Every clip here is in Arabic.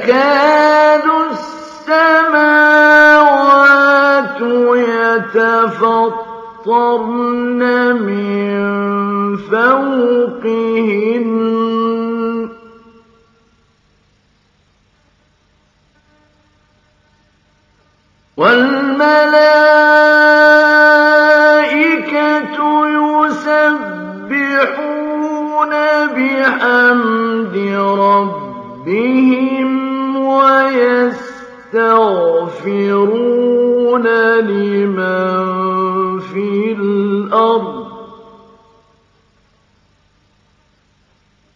تَكَادُ السَّمَاوَاتُ يَتَفَطَّرْنَ مِن فَوْقِهِنَّ ۚ. وَالْمَلَائِكَةُ يُسَبِّحُونَ بِحَمْدِ رَبِّهِمْ. وَيَسْتَغْفِرُونَ لِمَن فِي الْأَرْضِ ۗ.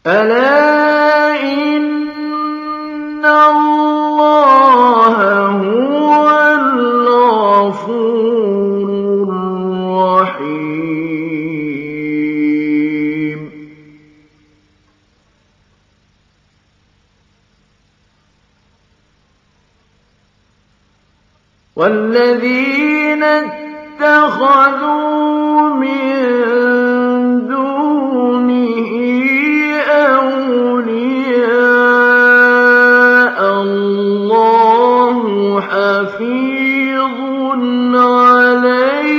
أَلَا وَالَّذِينَ اتَّخَذُوا مِن دُونِهِ أَوْلِيَاءَ اللَّهُ حَفِيظٌ عَلَيْهِمْ.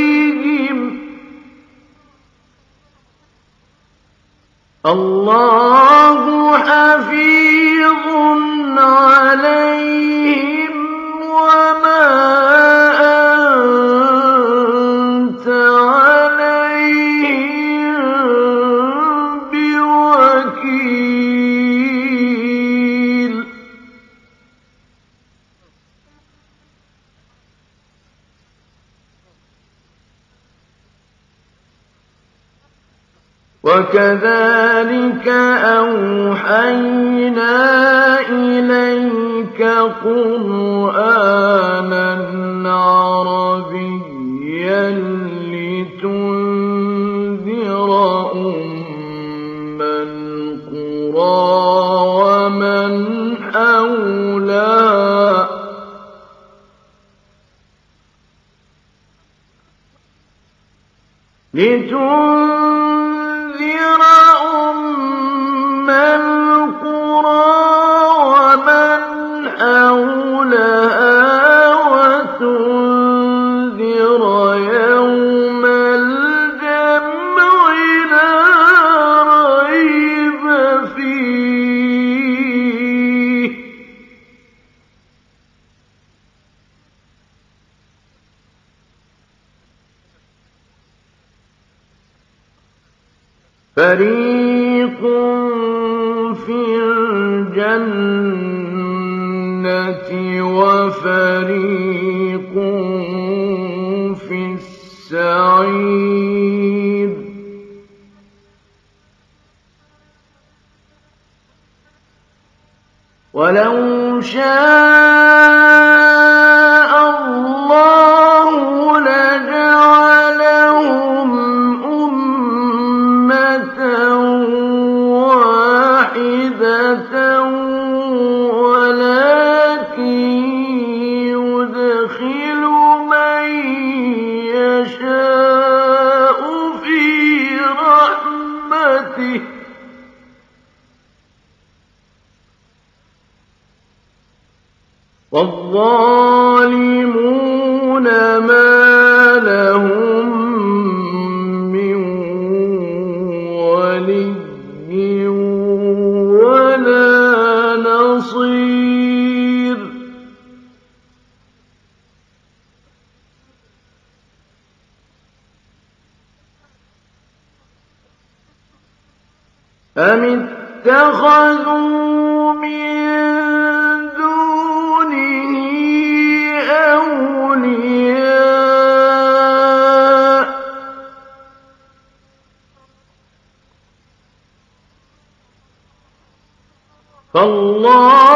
وَكَذَٰلِكَ أَوْحَيْنَا إِلَيْكَ قُرْآنًا عَرَبِيًّا لِّتُنذِرَ أُمَّ الْقُرَىٰ وَمَنْ حَوْلَهَا ۚ وَتُنذِرَ فَرِيقٌ فِي الْجَنَّةِ وَفَرِيقٌ فِي السَّعِيرِ. وَلَوْ شَاءَ فالله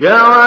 يا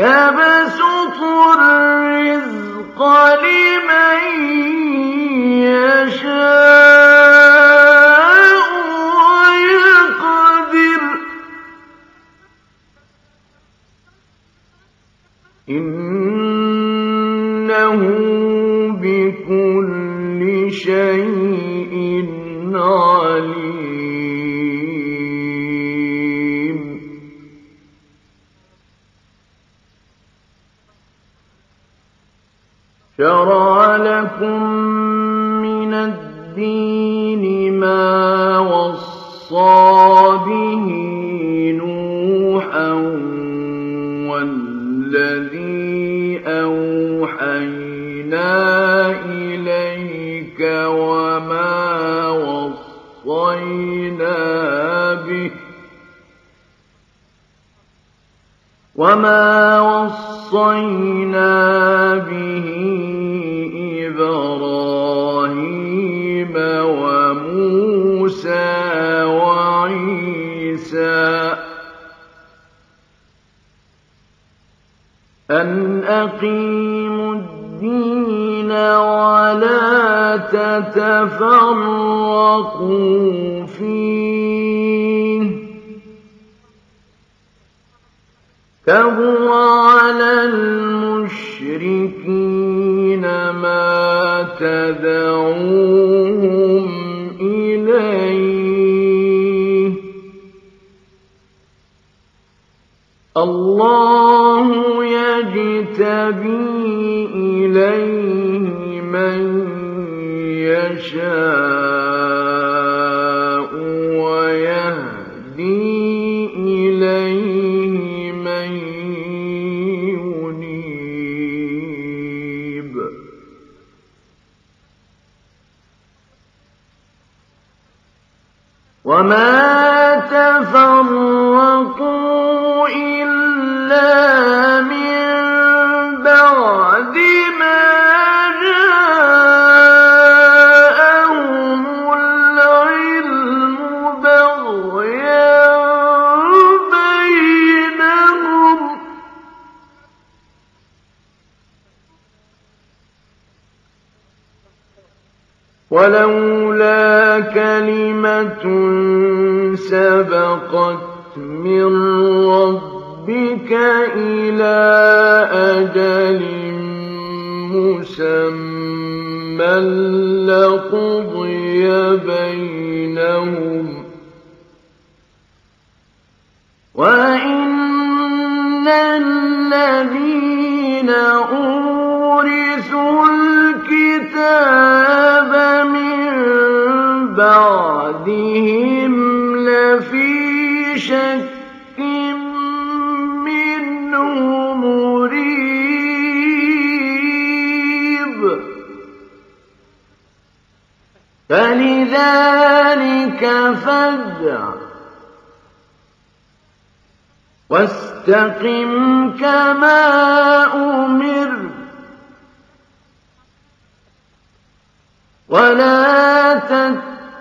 يبسط الرزق لمن فيه على المشركين ما تدعوهم إليه. الله يجتبي إليه من يشاء. وما تفرقوا إلا من بعد ما جاءهم العلم بغيا بينهم ولولا كلمة سبقت من ربك إلى أجل مسمى لقضي بينهم وإن الذين أورثوا الكتاب من بعدهم لفي شك منه مريب. فلذلك فادع واستقم كما أمر. ولا تتبع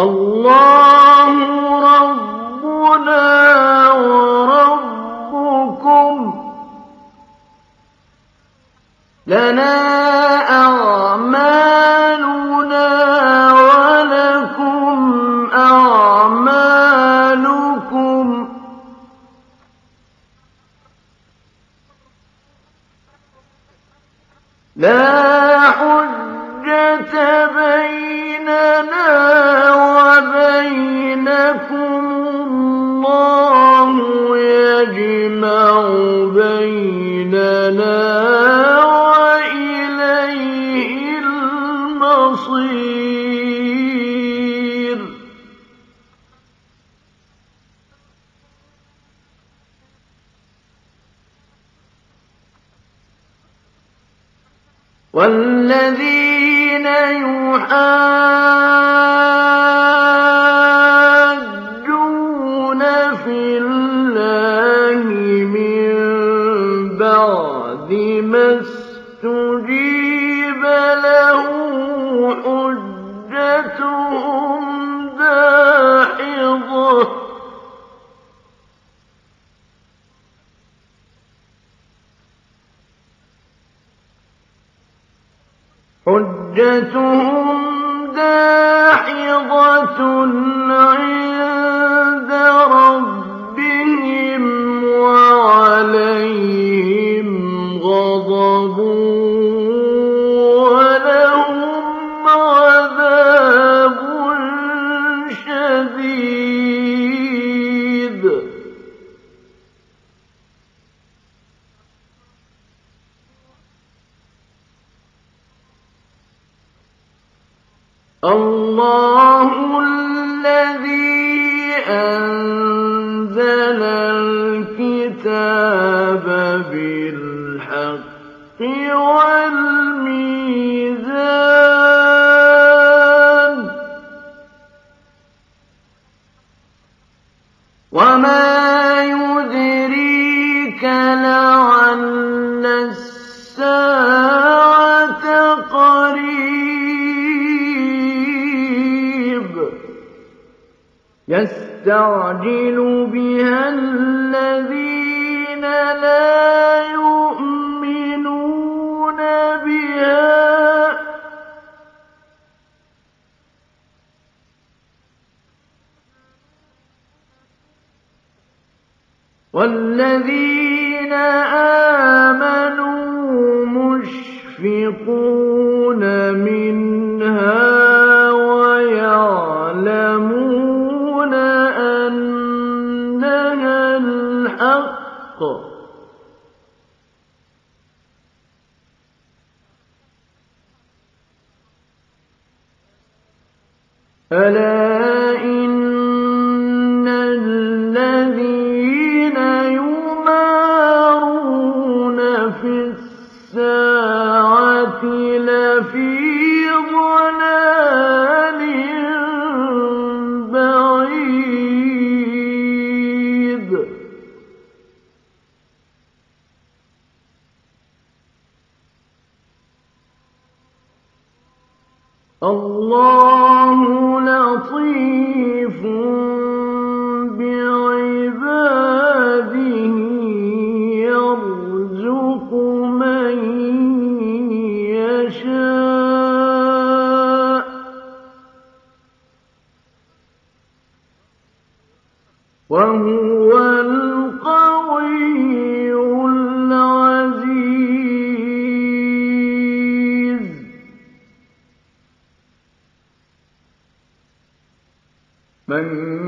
الله ربنا وربكم. لنا حجتهم داحضة عند والذين آمنوا مشفقون من من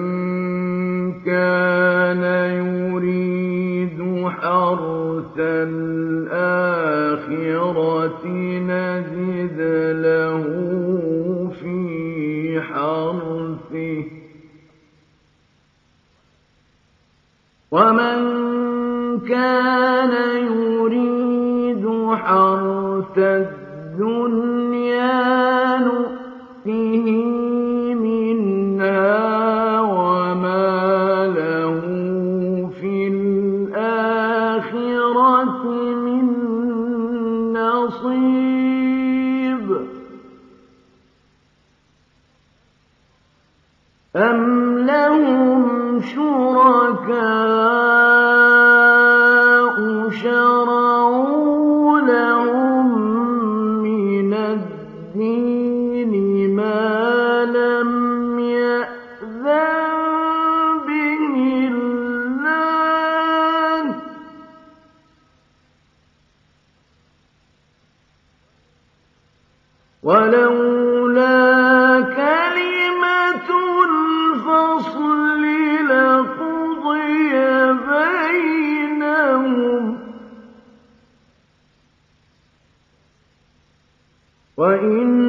وإن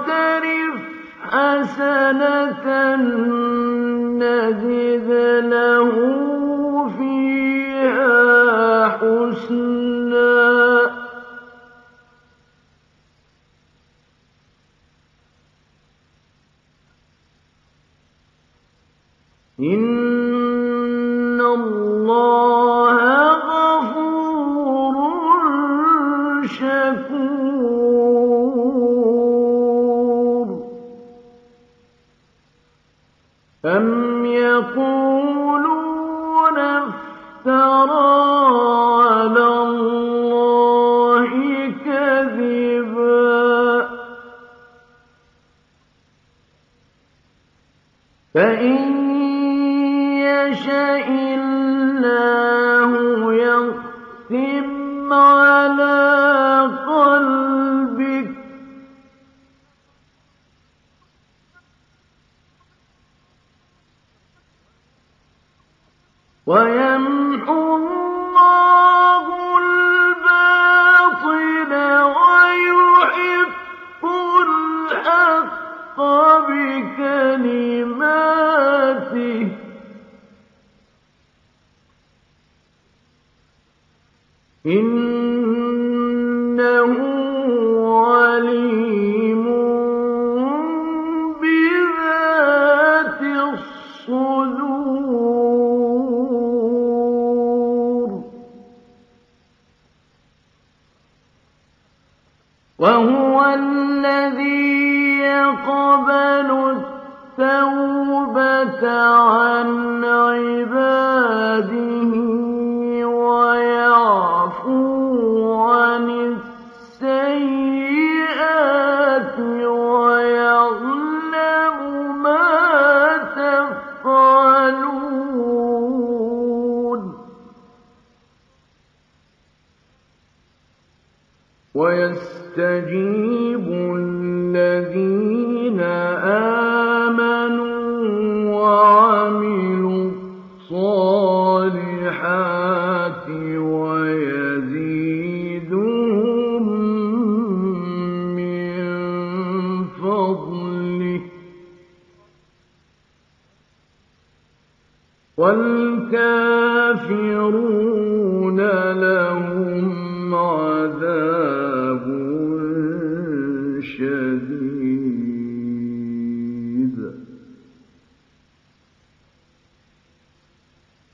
تَقْتَرِفْ حَسَنَةً نَّجِدْ لَهُ فِيهَا حُسْنًا. إِنَّ إن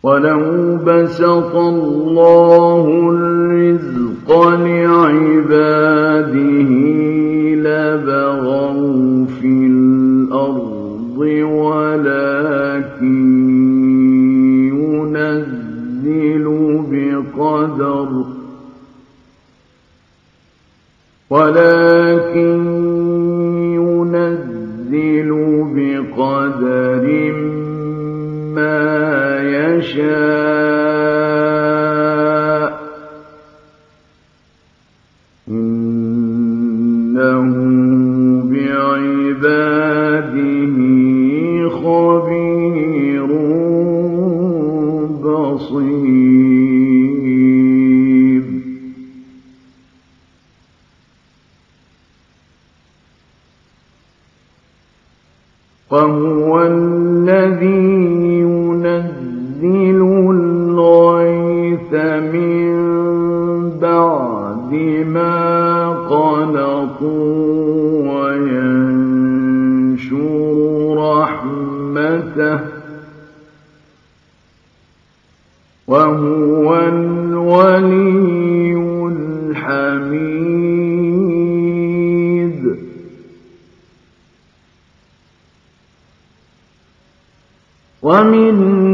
ولو بسط الله الرزق لعباده ومن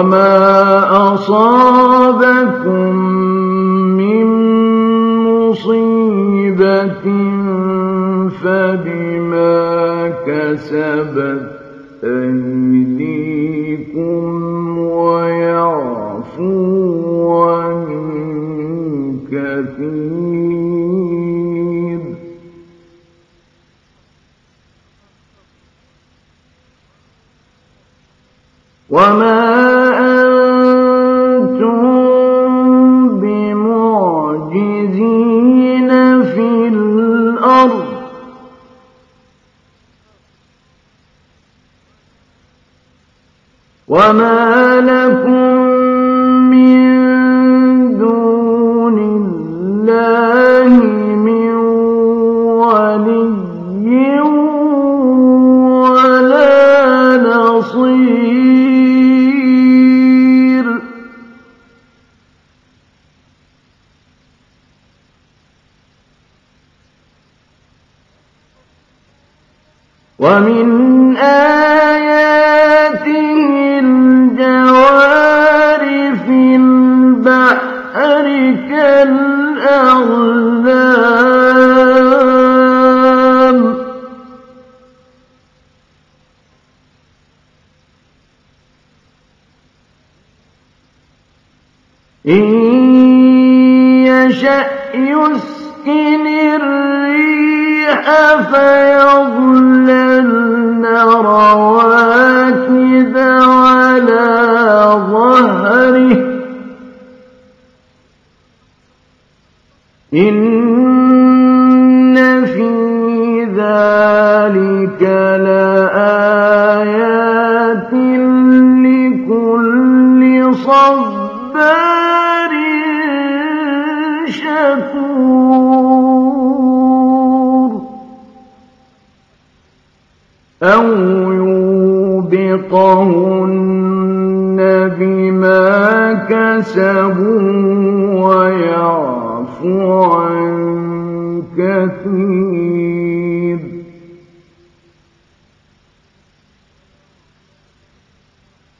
وما وما لكم صبار شكور أو يوبقهن بما كسبوا ويعفو عن كثير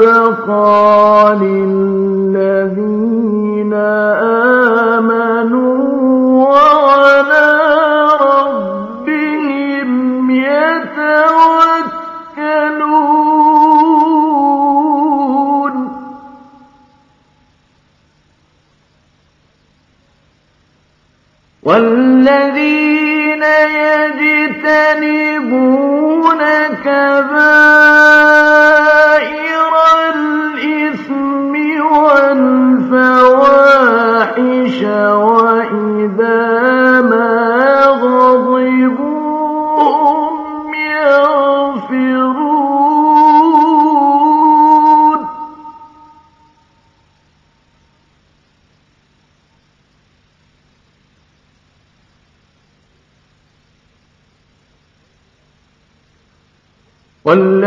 ويبقى لله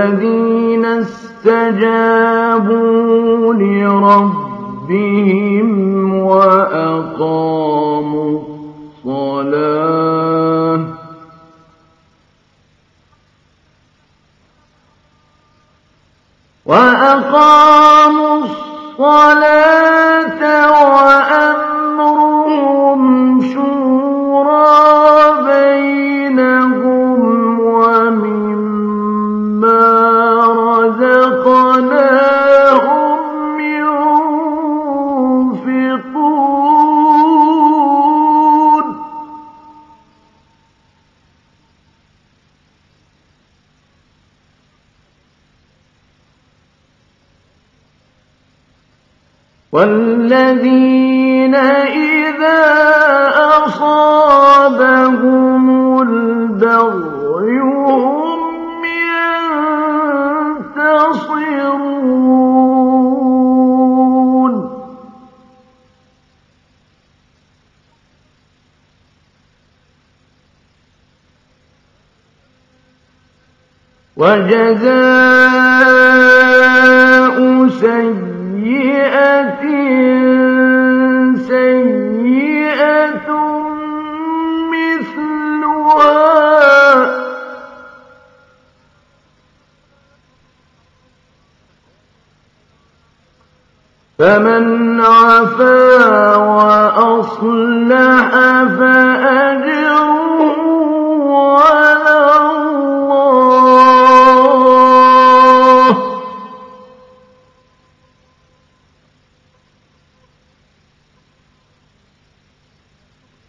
الذين استجابوا الذين إذا أصابهم البغي هم ينتصرون. وجزاء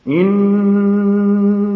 إنه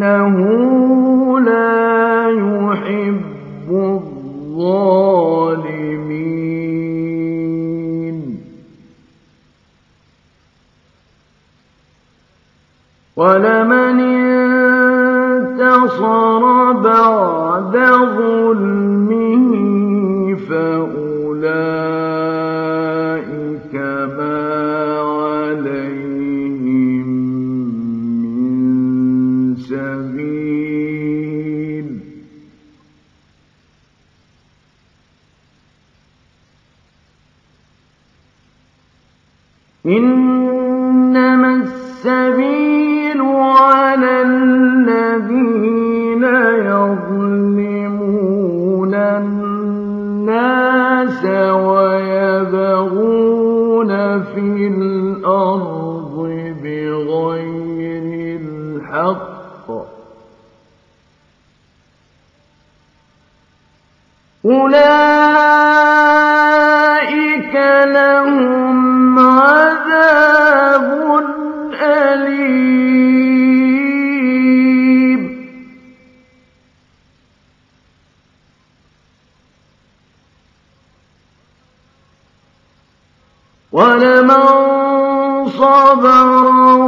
ولمن صبر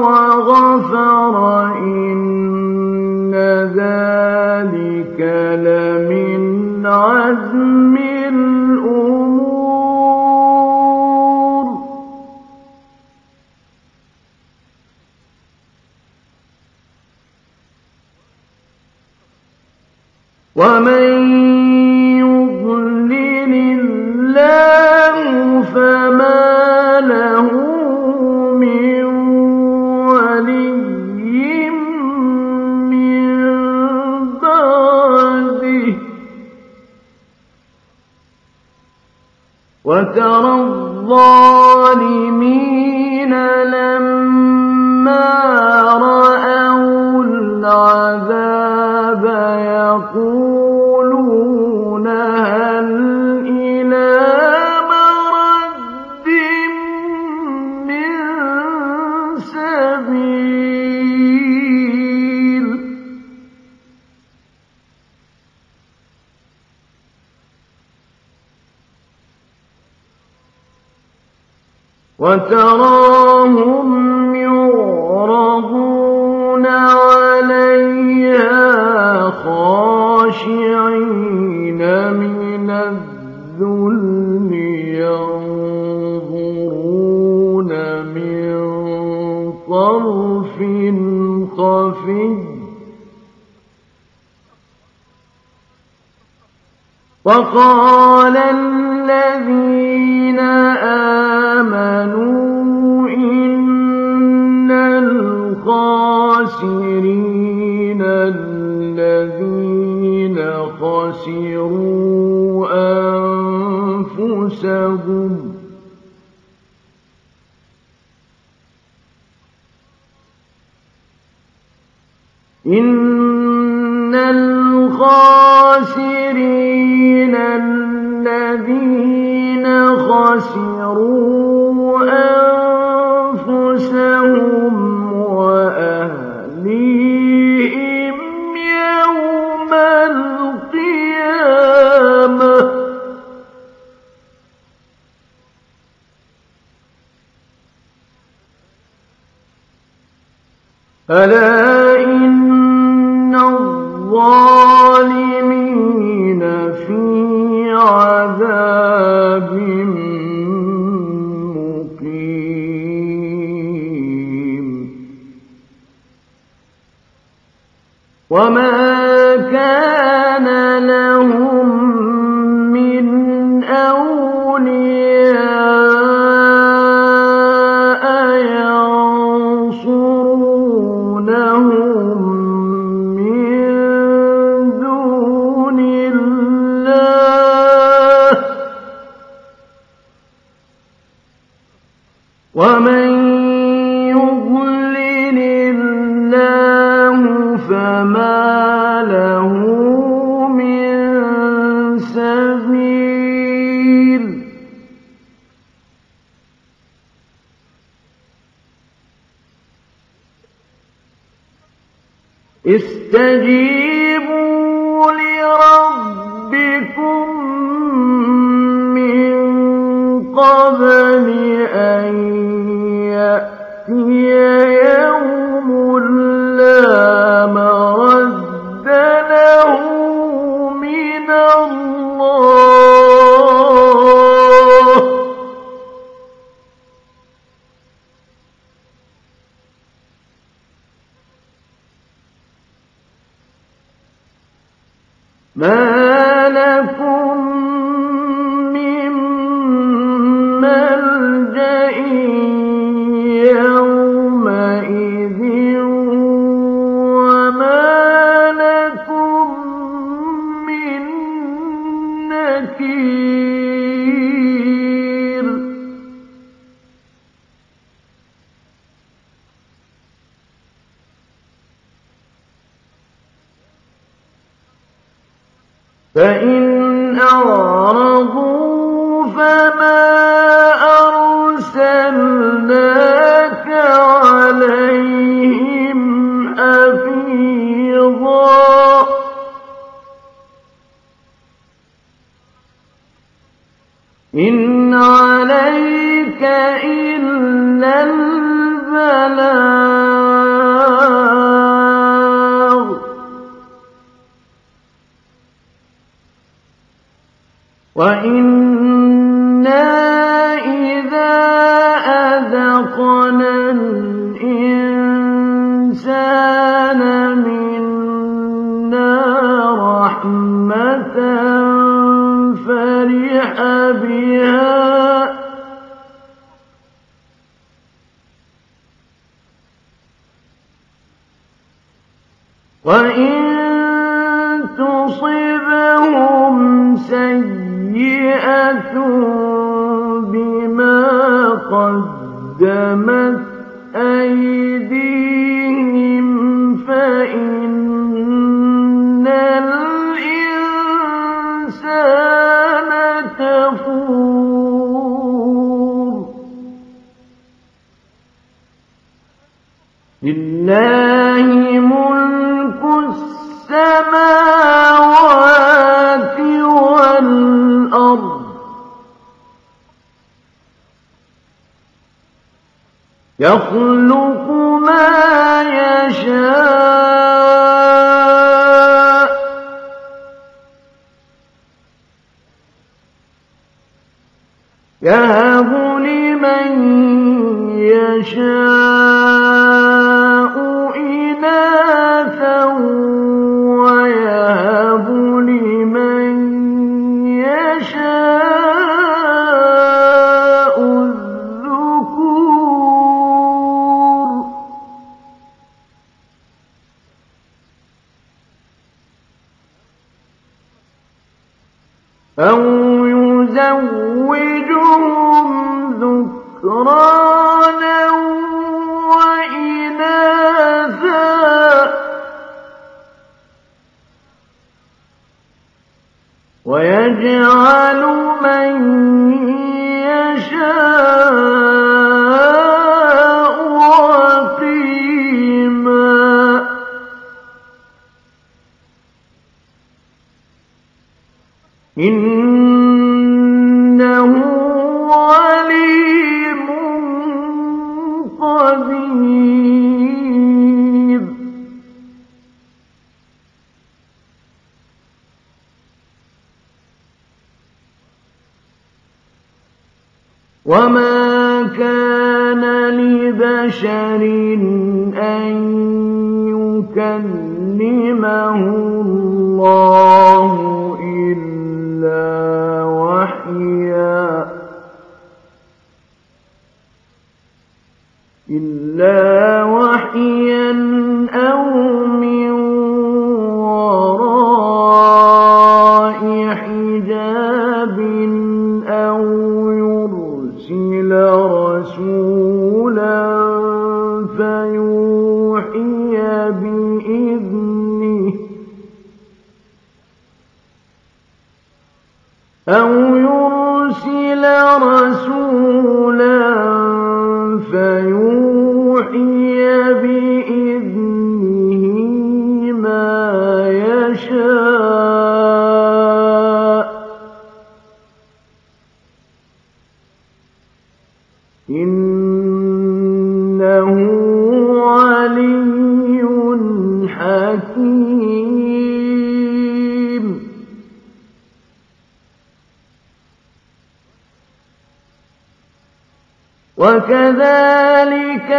وغفر إن ذلك لمن عزم الأمور. ومن وقال ألا إن الظالمين في عذاب مقيم وما استجيب ما لكم وإن تصبهم سيئة بما قدمت أيديهم فإن الإنسان كفور يخلق ما يشاء أَوْ يُزَوِّجُهُمْ ذُكْرَانًا وَإِنَاثًا ۖ. وَيَجْعَلُ مَن إنه عليم قدير. وما كان لبشر وكذلك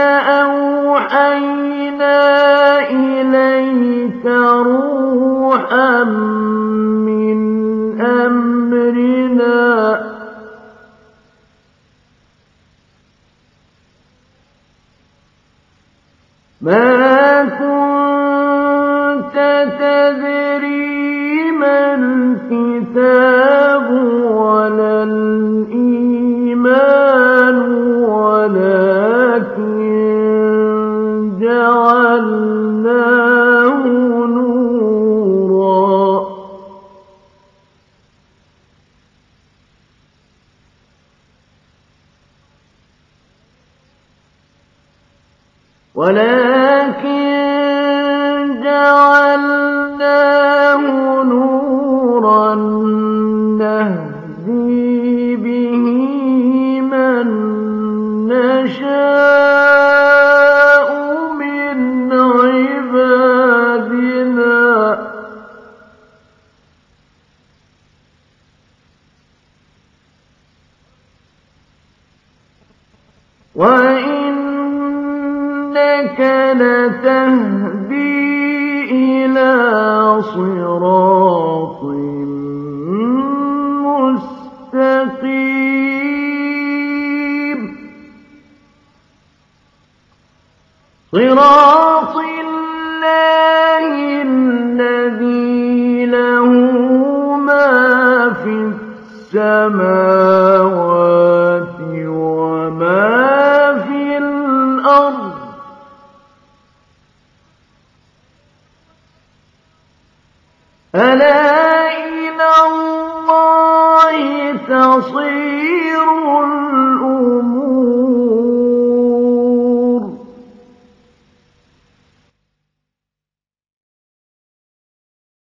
ولكن جعلناه نورا